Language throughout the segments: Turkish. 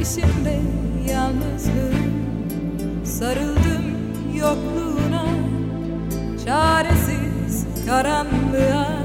İçimde yalnızlığım Sarıldım yokluğuna Çaresiz karanlığa.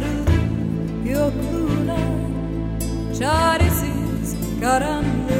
Sarıldım yokluğuna çaresiz karanlık